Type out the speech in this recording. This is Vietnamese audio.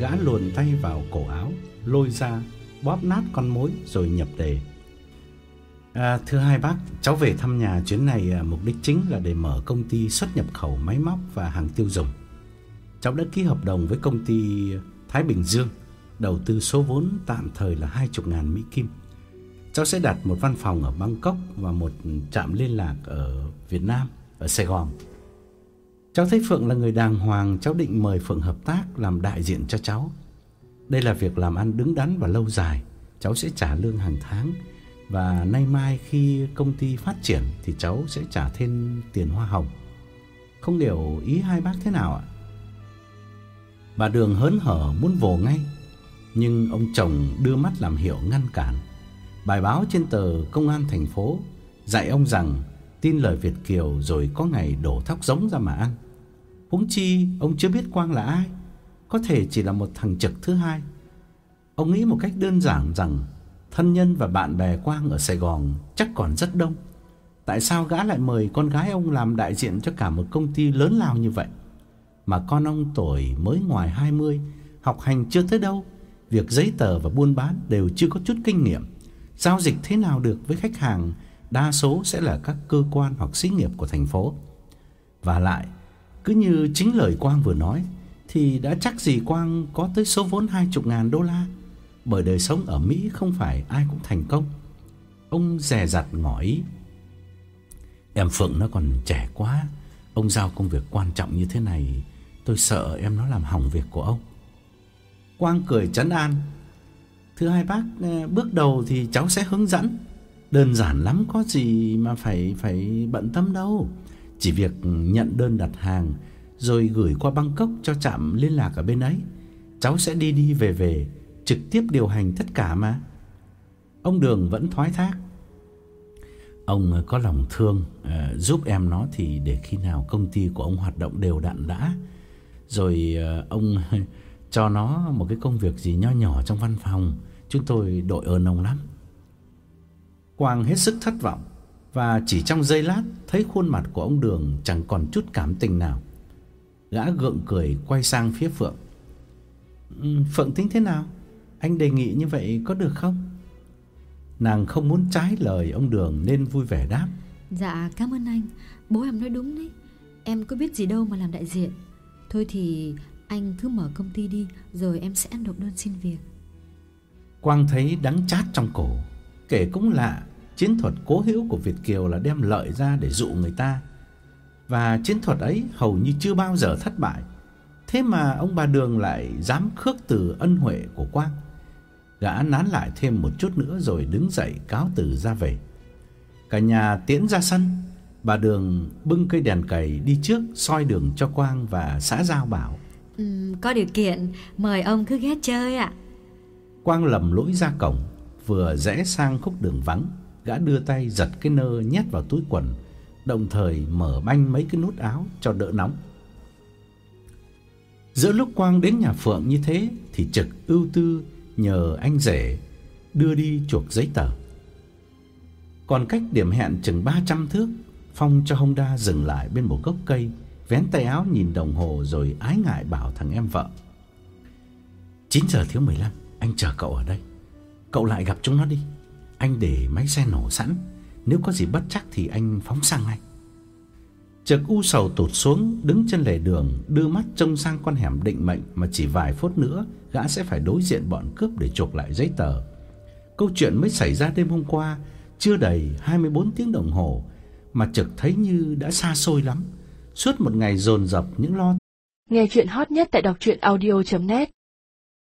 Gã luồn tay vào cổ áo, lôi ra, bóp nát con mối rồi nhập đề. À, thưa hai bác, cháu về thăm nhà chuyến này à, mục đích chính là để mở công ty xuất nhập khẩu máy móc và hàng tiêu dùng. Cháu đã ký hợp đồng với công ty Thái Bình Dương, đầu tư số vốn tạm thời là 20.000 Mỹ Kim. Cháu sẽ đặt một văn phòng ở Bangkok và một trạm liên lạc ở Việt Nam, ở Sài Gòn. Cháu thấy Phượng là người đàng hoàng, cháu định mời Phượng hợp tác làm đại diện cho cháu. Đây là việc làm ăn đứng đắn và lâu dài, cháu sẽ trả lương hàng tháng và nay mai khi công ty phát triển thì cháu sẽ trả thêm tiền hoa hồng. Không hiểu ý hai bác thế nào ạ? Bà Đường hớn hở muốn vồ ngay, nhưng ông chồng đưa mắt làm hiệu ngăn cản. Bài báo trên tờ Công an thành phố dạy ông rằng tin lời Việt kiều rồi có ngày đổ thóc giống ra mà ăn. Huống chi ông chưa biết Quang là ai, có thể chỉ là một thằng trực thứ hai. Ông nghĩ một cách đơn giản rằng thân nhân và bạn bè Quang ở Sài Gòn chắc còn rất đông. Tại sao gã lại mời con gái ông làm đại diện cho cả một công ty lớn lao như vậy? Mà con ông tuổi mới ngoài 20, học hành chưa tới đâu, việc giấy tờ và buôn bán đều chưa có chút kinh nghiệm. Giao dịch thế nào được với khách hàng đa số sẽ là các cơ quan hoặc xí nghiệp của thành phố. Và lại, cứ như chính lời Quang vừa nói thì đã chắc gì Quang có tới số vốn 20.000 đô la, bởi đời sống ở Mỹ không phải ai cũng thành công. Ông dè dặt ngỏ ý. Em Phượng nó còn trẻ quá, ông giao công việc quan trọng như thế này, tôi sợ em nó làm hỏng việc của ông. Quang cười trấn an. Thưa hai bác, ờ, bước đầu thì cháu sẽ hướng dẫn. Đơn giản lắm có gì mà phải phải bận tâm đâu. Chỉ việc nhận đơn đặt hàng rồi gửi qua Bangkok cho trạm liên lạc ở bên ấy. Cháu sẽ đi đi về về, trực tiếp điều hành tất cả mà. Ông Đường vẫn thoái thác. Ông có lòng thương uh, giúp em nó thì để khi nào công ty của ông hoạt động đều đặn đã. Rồi uh, ông cho nó một cái công việc gì nho nhỏ trong văn phòng, chúng tôi đội ơn ông lắm. Quang hết sức thất vọng và chỉ trong giây lát thấy khuôn mặt của ông Đường chẳng còn chút cảm tình nào. Gã gượng cười quay sang phía Phượng. Ừ, Phượng tính thế nào? Anh đề nghị như vậy có được không? Nàng không muốn trái lời ông Đường nên vui vẻ đáp. Dạ cảm ơn anh, bố em nói đúng đấy. Em có biết gì đâu mà làm đại diện. Thôi thì anh cứ mở công ty đi rồi em sẽ nộp đơn xin việc. Quang thấy đắng chát trong cổ, kể cũng lạ, chiến thuật cố hữu của Việt kiều là đem lợi ra để dụ người ta. Và chiến thuật ấy hầu như chưa bao giờ thất bại. Thế mà ông bà Đường lại dám khước từ ân huệ của Quang. Gã nán lại thêm một chút nữa rồi đứng dậy cáo từ ra về. Cả nhà tiễn ra sân, bà Đường bưng cây đèn cầy đi trước soi đường cho Quang và xã giao bảo. Ừ, có điều kiện, mời ông cứ ghé chơi ạ. Quang lầm lũi ra cổng, vừa rẽ sang khúc đường vắng, gã đưa tay giật cái nơ nhét vào túi quần, đồng thời mở banh mấy cái nút áo cho đỡ nóng. Giữa lúc Quang đến nhà Phượng như thế thì Trực ưu tư nhờ anh rể đưa đi chuộc giấy tờ. Còn cách điểm hẹn chừng 300 thước, Phong cho Honda dừng lại bên một gốc cây, vén tay áo nhìn đồng hồ rồi ái ngại bảo thằng em vợ. 9 giờ thiếu 15, anh chờ cậu ở đây. Cậu lại gặp chúng nó đi. Anh để máy xe nổ sẵn, nếu có gì bất chắc thì anh phóng sang ngay. Trực u sầu tụt xuống, đứng trên lề đường, đưa mắt trông sang con hẻm định mệnh mà chỉ vài phút nữa gã sẽ phải đối diện bọn cướp để chuộc lại giấy tờ. Câu chuyện mới xảy ra đêm hôm qua, chưa đầy 24 tiếng đồng hồ mà trực thấy như đã xa xôi lắm. Suốt một ngày dồn dập những lo Nghe chuyện hot nhất tại đọc truyện audio.net